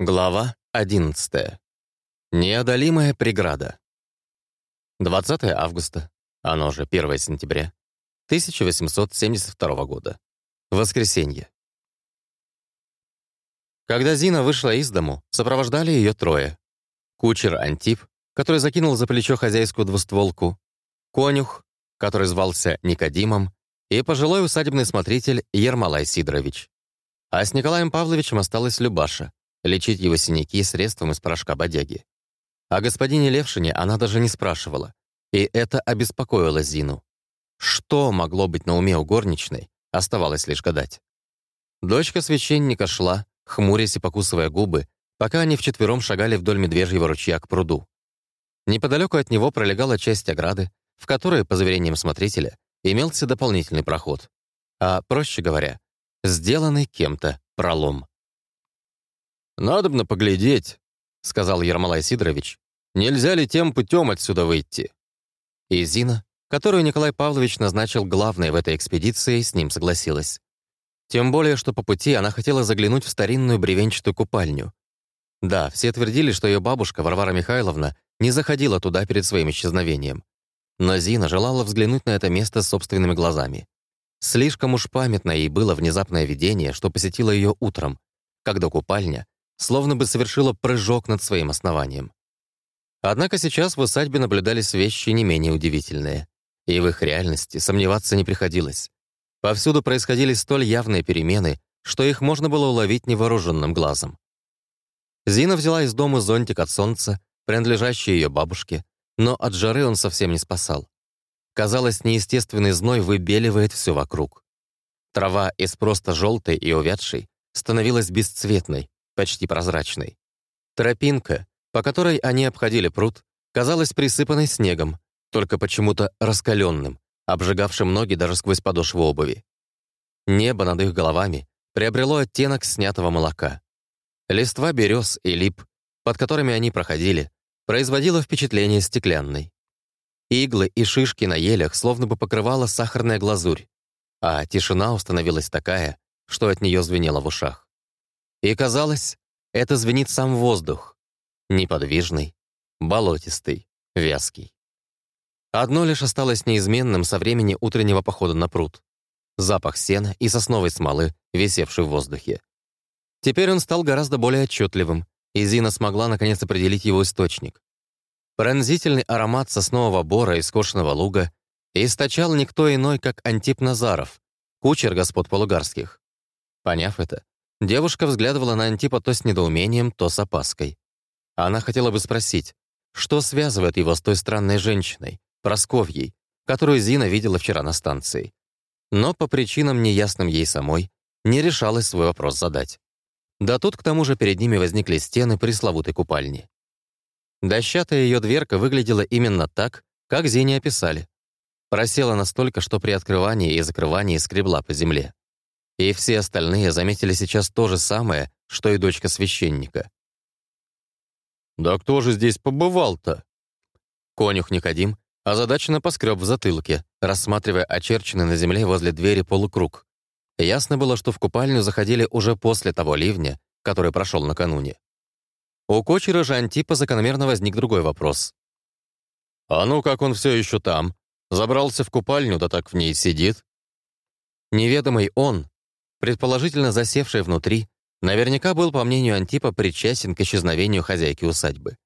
Глава 11. Неодолимая преграда. 20 августа, оно же 1 сентября, 1872 года. Воскресенье. Когда Зина вышла из дому, сопровождали ее трое. Кучер Антип, который закинул за плечо хозяйскую двустволку, конюх, который звался Никодимом, и пожилой усадебный смотритель Ермолай Сидорович. А с Николаем Павловичем осталась Любаша, лечить его синяки средством из порошка бодяги. О господине Левшине она даже не спрашивала, и это обеспокоило Зину. Что могло быть на уме у горничной, оставалось лишь гадать. Дочка священника шла, хмурясь и покусывая губы, пока они вчетвером шагали вдоль медвежьего ручья к пруду. Неподалеку от него пролегала часть ограды, в которой, по заверениям смотрителя, имелся дополнительный проход. А, проще говоря, сделанный кем-то пролом. «Надобно поглядеть», — сказал Ермолай Сидорович. «Нельзя ли тем путем отсюда выйти?» И Зина, которую Николай Павлович назначил главной в этой экспедиции, с ним согласилась. Тем более, что по пути она хотела заглянуть в старинную бревенчатую купальню. Да, все твердили, что ее бабушка, Варвара Михайловна, не заходила туда перед своим исчезновением. Но Зина желала взглянуть на это место собственными глазами. Слишком уж памятно ей было внезапное видение, что посетило ее утром, когда купальня словно бы совершила прыжок над своим основанием. Однако сейчас в усадьбе наблюдались вещи не менее удивительные, и в их реальности сомневаться не приходилось. Повсюду происходили столь явные перемены, что их можно было уловить невооруженным глазом. Зина взяла из дома зонтик от солнца, принадлежащий ее бабушке, но от жары он совсем не спасал. Казалось, неестественный зной выбеливает все вокруг. Трава из просто желтой и увядшей становилась бесцветной, почти прозрачной. Тропинка, по которой они обходили пруд, казалась присыпанной снегом, только почему-то раскаленным, обжигавшим ноги даже сквозь подошву обуви. Небо над их головами приобрело оттенок снятого молока. Листва берез и лип, под которыми они проходили, производило впечатление стеклянной. Иглы и шишки на елях словно бы покрывала сахарная глазурь, а тишина установилась такая, что от нее звенело в ушах. И казалось, это звенит сам воздух. Неподвижный, болотистый, вязкий. Одно лишь осталось неизменным со времени утреннего похода на пруд. Запах сена и сосновой смолы, висевший в воздухе. Теперь он стал гораздо более отчетливым, и Зина смогла наконец определить его источник. Пронзительный аромат соснового бора и скошенного луга источал никто иной, как Антип Назаров, кучер господ Полугарских. Поняв это, Девушка взглядывала на Антипа то с недоумением, то с опаской. Она хотела бы спросить, что связывает его с той странной женщиной, Просковьей, которую Зина видела вчера на станции. Но по причинам, неясным ей самой, не решалась свой вопрос задать. Да тут к тому же перед ними возникли стены пресловутой купальни. Дощатая ее дверка выглядела именно так, как Зине описали. Просела настолько, что при открывании и закрывании скребла по земле. И все остальные заметили сейчас то же самое, что и дочка священника. «Да кто же здесь побывал-то?» Конюх Никодим озадаченно поскреб в затылке, рассматривая очерченный на земле возле двери полукруг. Ясно было, что в купальню заходили уже после того ливня, который прошел накануне. У кочера же Антипа закономерно возник другой вопрос. «А ну, как он все еще там? Забрался в купальню, да так в ней сидит?» Неведомый он, предположительно засевший внутри, наверняка был, по мнению Антипа, причастен к исчезновению хозяйки усадьбы.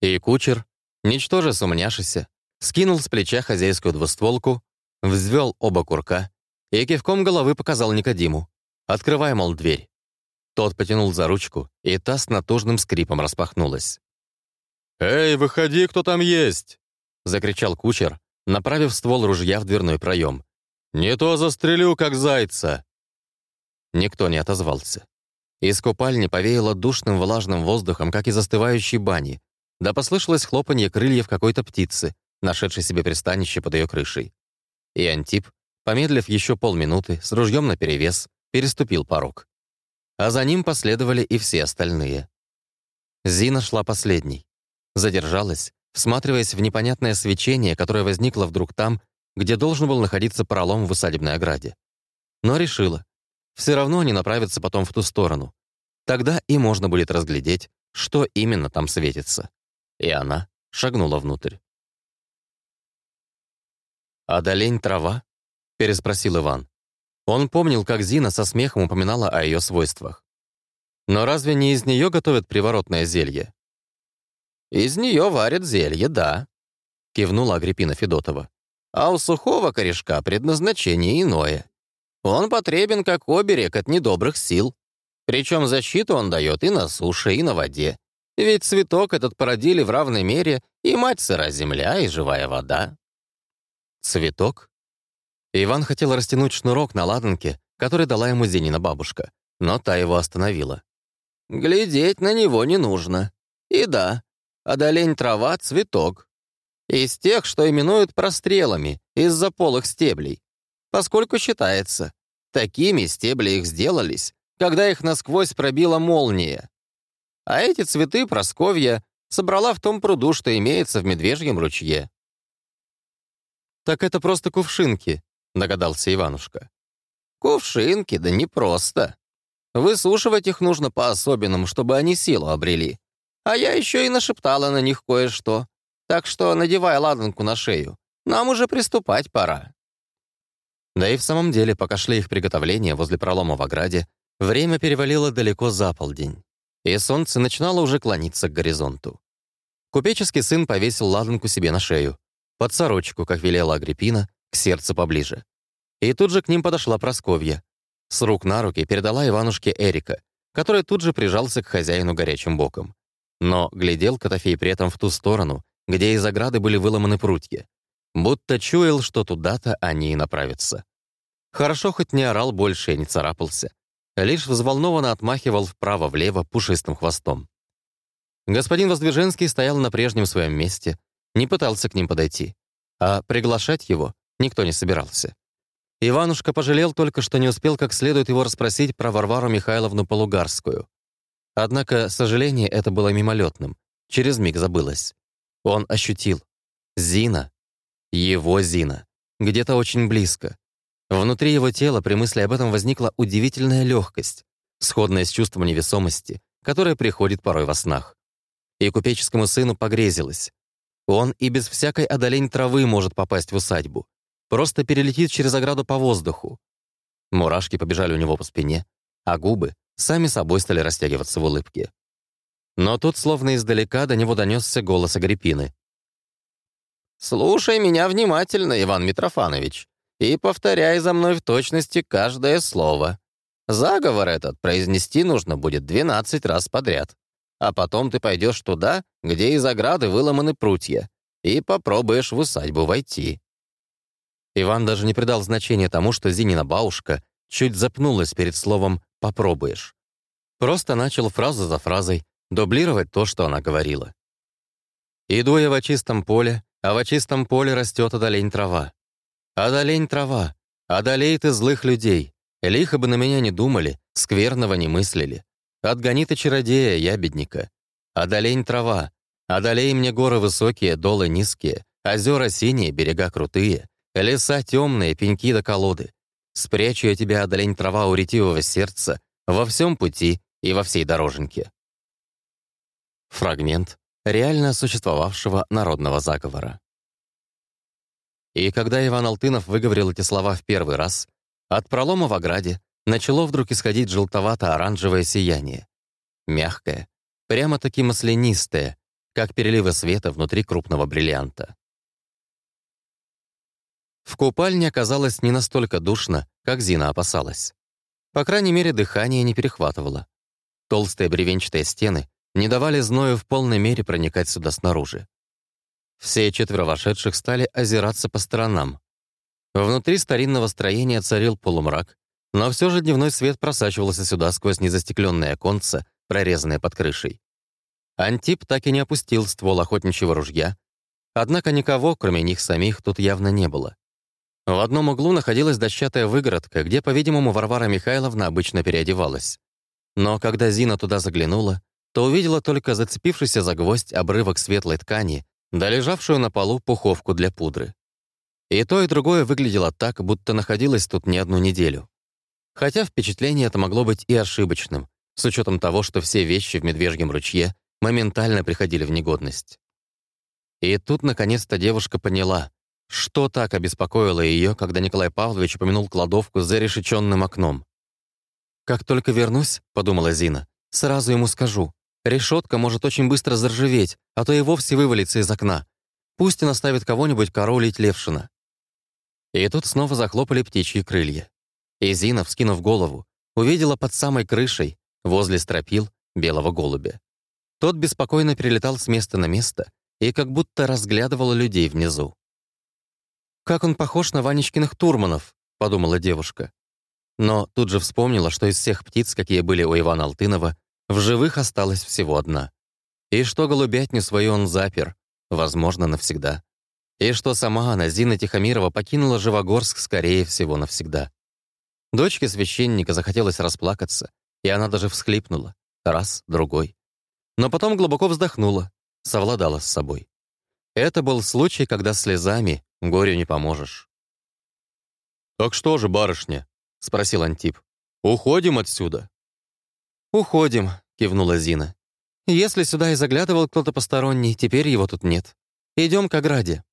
И кучер, ничтоже сумняшися, скинул с плеча хозяйскую двустволку, взвел оба курка и кивком головы показал Никодиму. «Открывай, мол, дверь». Тот потянул за ручку, и та с натужным скрипом распахнулась. «Эй, выходи, кто там есть!» — закричал кучер, направив ствол ружья в дверной проем. «Не то застрелю, как зайца!» Никто не отозвался. Из купальни повеяло душным влажным воздухом, как из остывающей бани, да послышалось хлопанье крыльев какой-то птицы, нашедшей себе пристанище под ее крышей. И Антип, помедлив еще полминуты, с ружьем наперевес, переступил порог. А за ним последовали и все остальные. Зина шла последней. Задержалась, всматриваясь в непонятное свечение, которое возникло вдруг там, где должен был находиться пролом в усадебной ограде. Но решила, все равно они направятся потом в ту сторону. Тогда и можно будет разглядеть, что именно там светится. И она шагнула внутрь. «Одолень трава?» — переспросил Иван. Он помнил, как Зина со смехом упоминала о ее свойствах. «Но разве не из нее готовят приворотное зелье?» «Из нее варят зелье, да», — кивнула Агриппина Федотова. «А у сухого корешка предназначение иное. Он потребен как оберег от недобрых сил. Причем защиту он дает и на суше, и на воде. Ведь цветок этот породили в равной мере и мать сыра земля, и живая вода». «Цветок?» Иван хотел растянуть шнурок на ладанке, который дала ему Зенина бабушка, но та его остановила. «Глядеть на него не нужно. И да, одолень трава — цветок. Из тех, что именуют прострелами, из-за полых стеблей. Поскольку считается, такими стебли их сделались, когда их насквозь пробила молния. А эти цветы Просковья собрала в том пруду, что имеется в Медвежьем ручье. «Так это просто кувшинки», — догадался Иванушка. «Кувшинки, да не просто. Высушивать их нужно по-особенному, чтобы они силу обрели. А я еще и нашептала на них кое-что. Так что надевай ладанку на шею. Нам уже приступать пора». Да и в самом деле, пока шли их приготовления возле пролома в ограде, время перевалило далеко за полдень, и солнце начинало уже клониться к горизонту. Купеческий сын повесил ладанку себе на шею, под сорочку, как велела Агриппина, к сердцу поближе. И тут же к ним подошла Просковья. С рук на руки передала Иванушке Эрика, который тут же прижался к хозяину горячим боком. Но глядел Котофей при этом в ту сторону, где из ограды были выломаны прутья, будто чуял, что туда-то они и направятся. Хорошо хоть не орал больше и не царапался, лишь взволнованно отмахивал вправо-влево пушистым хвостом. Господин Воздвиженский стоял на прежнем своем месте, не пытался к ним подойти, а приглашать его никто не собирался. Иванушка пожалел только, что не успел как следует его расспросить про Варвару Михайловну Полугарскую. Однако сожаление это было мимолетным, через миг забылось. Он ощутил. Зина. Его Зина. Где-то очень близко. Внутри его тела при мысли об этом возникла удивительная легкость, сходная с чувством невесомости, которое приходит порой во снах. И купеческому сыну погрезилось. Он и без всякой одолень травы может попасть в усадьбу. Просто перелетит через ограду по воздуху. Мурашки побежали у него по спине, а губы сами собой стали растягиваться в улыбке. Но тут, словно издалека, до него донесся голос Агриппины. «Слушай меня внимательно, Иван Митрофанович, и повторяй за мной в точности каждое слово. Заговор этот произнести нужно будет 12 раз подряд. А потом ты пойдешь туда, где из ограды выломаны прутья, и попробуешь в усадьбу войти». Иван даже не придал значения тому, что Зинина бабушка чуть запнулась перед словом попробуешь. Просто начал фразу за фразой дублировать то, что она говорила. «Иду я в чистом поле, а в чистом поле растет одолень трава. Одолень трава, одолей ты злых людей, лихо бы на меня не думали, скверного не мыслили. Отгони ты чародея, ябедника. Одолень трава, одолей мне горы высокие, долы низкие, озера синие, берега крутые, леса темные, пеньки до колоды. Спрячу я тебя, одолень трава у ретивого сердца, во всем пути и во всей дороженьке. Фрагмент реально существовавшего народного заговора. И когда Иван Алтынов выговорил эти слова в первый раз, от пролома в ограде начало вдруг исходить желтовато-оранжевое сияние. Мягкое, прямо-таки маслянистое, как переливы света внутри крупного бриллианта. В купальне оказалось не настолько душно, как Зина опасалась. По крайней мере, дыхание не перехватывало. Толстые бревенчатые стены не давали зною в полной мере проникать сюда снаружи. Все четверо вошедших стали озираться по сторонам. Внутри старинного строения царил полумрак, но все же дневной свет просачивался сюда сквозь незастекленные оконца, прорезанные под крышей. Антип так и не опустил ствол охотничьего ружья, однако никого, кроме них самих, тут явно не было. В одном углу находилась дощатая выгородка, где, по-видимому, Варвара Михайловна обычно переодевалась. Но когда Зина туда заглянула, то увидела только зацепившийся за гвоздь обрывок светлой ткани, да лежавшую на полу пуховку для пудры. И то, и другое выглядело так, будто находилась тут не одну неделю. Хотя впечатление это могло быть и ошибочным, с учетом того, что все вещи в Медвежьем ручье моментально приходили в негодность. И тут, наконец-то, девушка поняла, что так обеспокоило ее, когда Николай Павлович упомянул кладовку за решеченным окном. «Как только вернусь», — подумала Зина, — «сразу ему скажу. Решетка может очень быстро заржаветь, а то и вовсе вывалится из окна. Пусть он оставит кого-нибудь королить Левшина». И тут снова захлопали птичьи крылья. И Зина, вскинув голову, увидела под самой крышей, возле стропил, белого голубя. Тот беспокойно перелетал с места на место и как будто разглядывал людей внизу. «Как он похож на Ванечкиных Турманов», — подумала девушка. Но тут же вспомнила, что из всех птиц, какие были у Ивана Алтынова, в живых осталась всего одна. И что голубятню свою он запер, возможно, навсегда. И что сама она, Зина Тихомирова, покинула Живогорск, скорее всего, навсегда. Дочке священника захотелось расплакаться, и она даже всхлипнула. Раз, другой. Но потом глубоко вздохнула, совладала с собой. Это был случай, когда слезами горю не поможешь. «Так что же, барышня?» — спросил Антип. «Уходим отсюда». «Уходим», — кивнула Зина. «Если сюда и заглядывал кто-то посторонний, теперь его тут нет. Идем к ограде».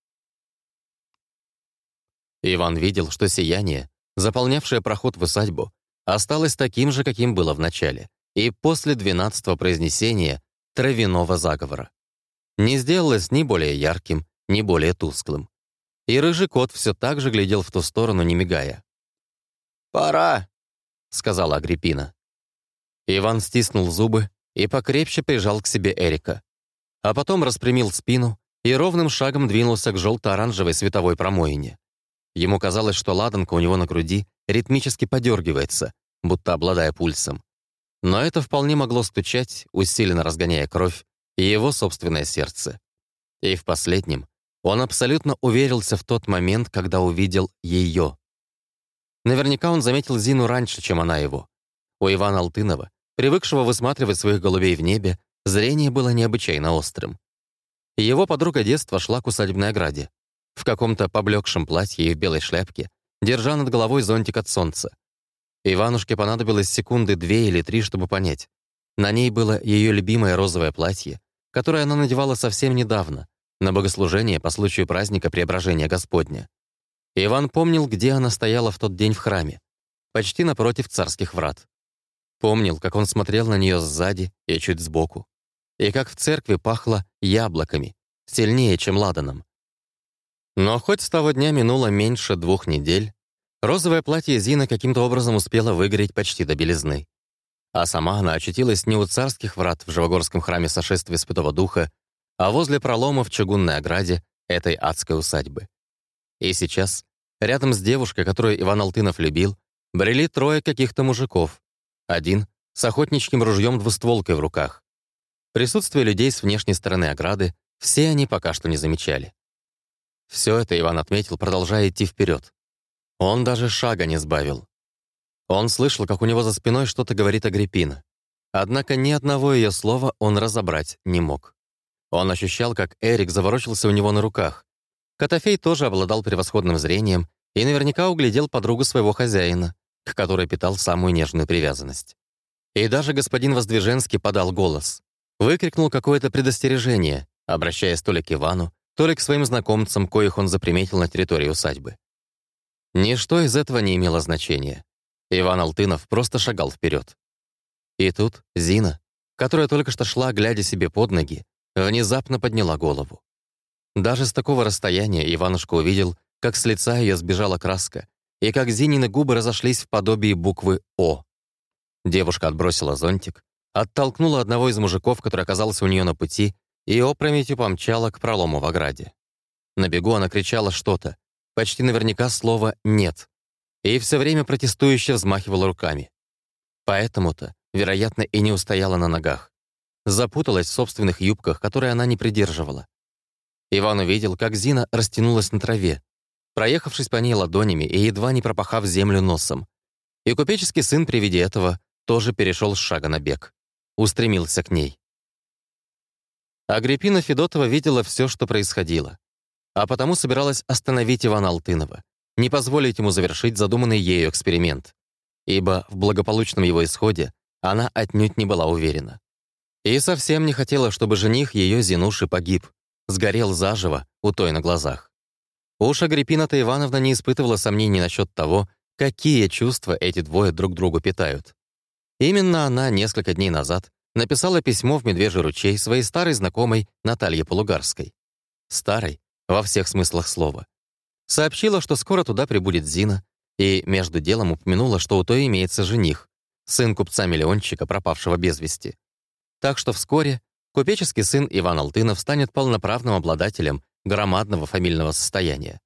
Иван видел, что сияние, заполнявшее проход в усадьбу, осталось таким же, каким было в начале, и после двенадцатого произнесения травяного заговора. Не сделалось ни более ярким, ни более тусклым. И рыжий кот все так же глядел в ту сторону, не мигая. «Пора», — сказала Агриппина. Иван стиснул зубы и покрепче прижал к себе Эрика. А потом распрямил спину и ровным шагом двинулся к желто-оранжевой световой промоине. Ему казалось, что ладанка у него на груди ритмически подергивается, будто обладая пульсом. Но это вполне могло стучать, усиленно разгоняя кровь, и его собственное сердце. И в последнем он абсолютно уверился в тот момент, когда увидел ее. Наверняка он заметил Зину раньше, чем она его. У Ивана Алтынова, привыкшего высматривать своих голубей в небе, зрение было необычайно острым. Его подруга детства шла к усадебной ограде, в каком-то поблекшем платье и в белой шляпке, держа над головой зонтик от солнца. Иванушке понадобилось секунды две или три, чтобы понять. На ней было ее любимое розовое платье, которое она надевала совсем недавно, на богослужение по случаю праздника Преображения Господня. Иван помнил, где она стояла в тот день в храме, почти напротив царских врат. Помнил, как он смотрел на нее сзади и чуть сбоку, и как в церкви пахло яблоками, сильнее, чем ладаном. Но хоть с того дня минуло меньше двух недель, розовое платье Зина каким-то образом успела выгореть почти до белизны. А сама она очутилась не у царских врат в Живогорском храме сошествия Святого Духа, а возле пролома в чугунной ограде этой адской усадьбы. И сейчас, рядом с девушкой, которую Иван Алтынов любил, брели трое каких-то мужиков. Один — с охотничьим ружьем-двустволкой в руках. Присутствие людей с внешней стороны ограды все они пока что не замечали. Все это Иван отметил, продолжая идти вперед. Он даже шага не сбавил. Он слышал, как у него за спиной что-то говорит Агриппина. Однако ни одного ее слова он разобрать не мог. Он ощущал, как Эрик заворочился у него на руках, Котофей тоже обладал превосходным зрением и наверняка углядел подругу своего хозяина, к которой питал самую нежную привязанность. И даже господин Воздвиженский подал голос. Выкрикнул какое-то предостережение, обращаясь то ли к Ивану, то ли к своим знакомцам, коих он заприметил на территории усадьбы. Ничто из этого не имело значения. Иван Алтынов просто шагал вперед. И тут Зина, которая только что шла, глядя себе под ноги, внезапно подняла голову. Даже с такого расстояния Иванушка увидел, как с лица ее сбежала краска, и как Зинины губы разошлись в подобии буквы «О». Девушка отбросила зонтик, оттолкнула одного из мужиков, который оказался у нее на пути, и опрометью помчала к пролому в ограде. На бегу она кричала что-то, почти наверняка слово «нет», и все время протестующе взмахивала руками. Поэтому-то, вероятно, и не устояла на ногах. Запуталась в собственных юбках, которые она не придерживала. Иван увидел, как Зина растянулась на траве, проехавшись по ней ладонями и едва не пропахав землю носом. И купеческий сын при виде этого тоже перешел с шага на бег. Устремился к ней. Агриппина Федотова видела все, что происходило, а потому собиралась остановить Ивана Алтынова, не позволить ему завершить задуманный ею эксперимент, ибо в благополучном его исходе она отнюдь не была уверена. И совсем не хотела, чтобы жених ее Зинуши погиб, сгорел заживо у той на глазах. Уж Агриппина-то Ивановна не испытывала сомнений насчет того, какие чувства эти двое друг другу питают. Именно она несколько дней назад написала письмо в Медвежий ручей своей старой знакомой Наталье Полугарской. Старой, во всех смыслах слова. Сообщила, что скоро туда прибудет Зина, и между делом упомянула, что у той имеется жених, сын купца-миллиончика, пропавшего без вести. Так что вскоре купеческий сын Иван Алтынов станет полноправным обладателем громадного фамильного состояния.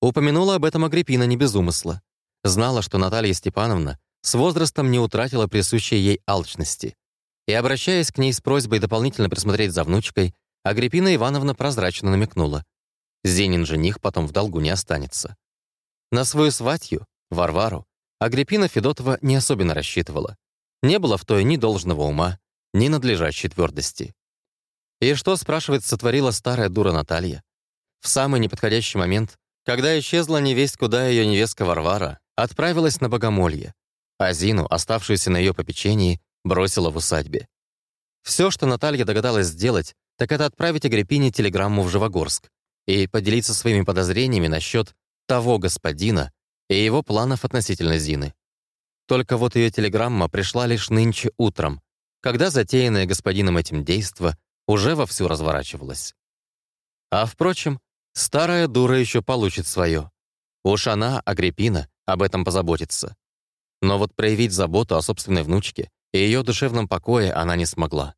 Упомянула об этом Агриппина не без умысла. Знала, что Наталья Степановна с возрастом не утратила присущей ей алчности. И, обращаясь к ней с просьбой дополнительно присмотреть за внучкой, Агриппина Ивановна прозрачно намекнула. Зенин жених потом в долгу не останется. На свою сватью, Варвару, Агриппина Федотова не особенно рассчитывала. Не было в той ни должного ума, ни надлежащей твердости. И что, спрашивает, сотворила старая дура Наталья? В самый неподходящий момент, когда исчезла невесть, куда ее невестка Варвара, отправилась на богомолье, а Зину, оставшуюся на ее попечении, бросила в усадьбе. Все, что Наталья догадалась сделать, так это отправить Агриппине телеграмму в Живогорск и поделиться своими подозрениями насчет того господина и его планов относительно Зины. Только вот ее телеграмма пришла лишь нынче утром, когда затеянное господином этим действо уже вовсю разворачивалось. А впрочем, старая дура еще получит свое. Уж она, Агриппина, об этом позаботится. Но вот проявить заботу о собственной внучке и ее душевном покое она не смогла.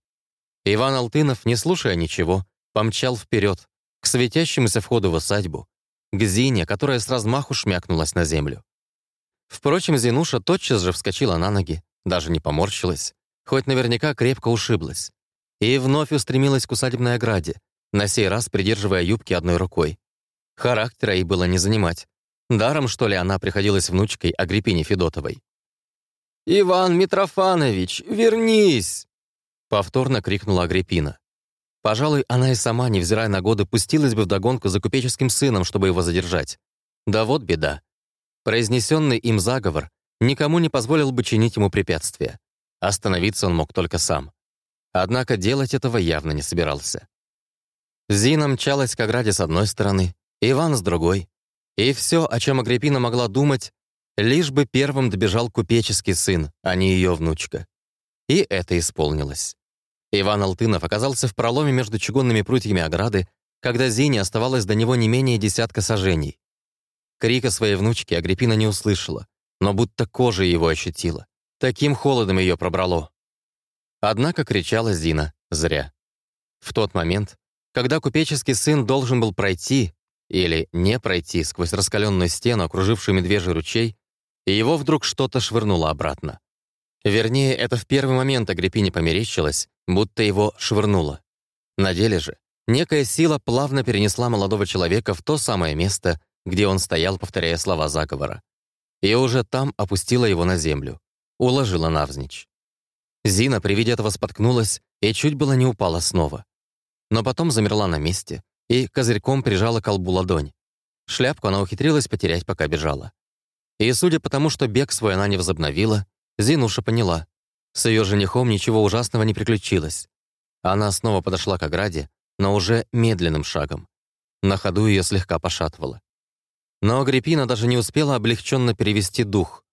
Иван Алтынов, не слушая ничего, помчал вперед, к светящемуся входу в усадьбу, к Зине, которая с размаху шмякнулась на землю. Впрочем, Зинуша тотчас же вскочила на ноги, даже не поморщилась, хоть наверняка крепко ушиблась, и вновь устремилась к усадебной ограде, на сей раз придерживая юбки одной рукой. Характера ей было не занимать. Даром, что ли, она приходилась внучкой Агриппине Федотовой. «Иван Митрофанович, вернись!» Повторно крикнула Агриппина. Пожалуй, она и сама, невзирая на годы, пустилась бы вдогонку за купеческим сыном, чтобы его задержать. Да вот беда. Произнесенный им заговор никому не позволил бы чинить ему препятствия. Остановиться он мог только сам. Однако делать этого явно не собирался. Зина мчалась к ограде с одной стороны, Иван с другой. И все, о чем Агриппина могла думать, Лишь бы первым добежал купеческий сын, а не ее внучка. И это исполнилось. Иван Алтынов оказался в проломе между чугунными прутьями ограды, когда Зине оставалось до него не менее десятка сажений. Крика своей внучки Агриппина не услышала, но будто кожа его ощутила. Таким холодом ее пробрало. Однако кричала Зина зря. В тот момент, когда купеческий сын должен был пройти или не пройти сквозь раскаленную стену, окружившую медвежий ручей, его вдруг что-то швырнуло обратно. Вернее, это в первый момент Агриппине померещилось, будто его швырнуло. На деле же, некая сила плавно перенесла молодого человека в то самое место, где он стоял, повторяя слова заговора. И уже там опустила его на землю, уложила навзничь. Зина при виде этого споткнулась и чуть было не упала снова. Но потом замерла на месте и козырьком прижала колбу ладонь. Шляпку она ухитрилась потерять, пока бежала. И судя по тому, что бег свой она не возобновила, Зинуша поняла. С ее женихом ничего ужасного не приключилось. Она снова подошла к ограде, но уже медленным шагом. На ходу ее слегка пошатывало. Но Агриппина даже не успела облегченно перевести дух.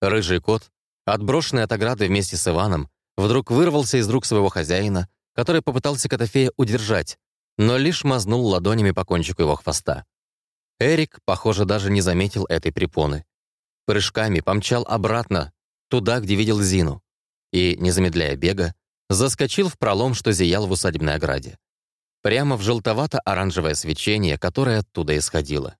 Рыжий кот, отброшенный от ограды вместе с Иваном, вдруг вырвался из рук своего хозяина, который попытался Котофея удержать, но лишь мазнул ладонями по кончику его хвоста. Эрик, похоже, даже не заметил этой препоны прыжками помчал обратно, туда, где видел Зину, и, не замедляя бега, заскочил в пролом, что зиял в усадебной ограде. Прямо в желтовато-оранжевое свечение, которое оттуда исходило.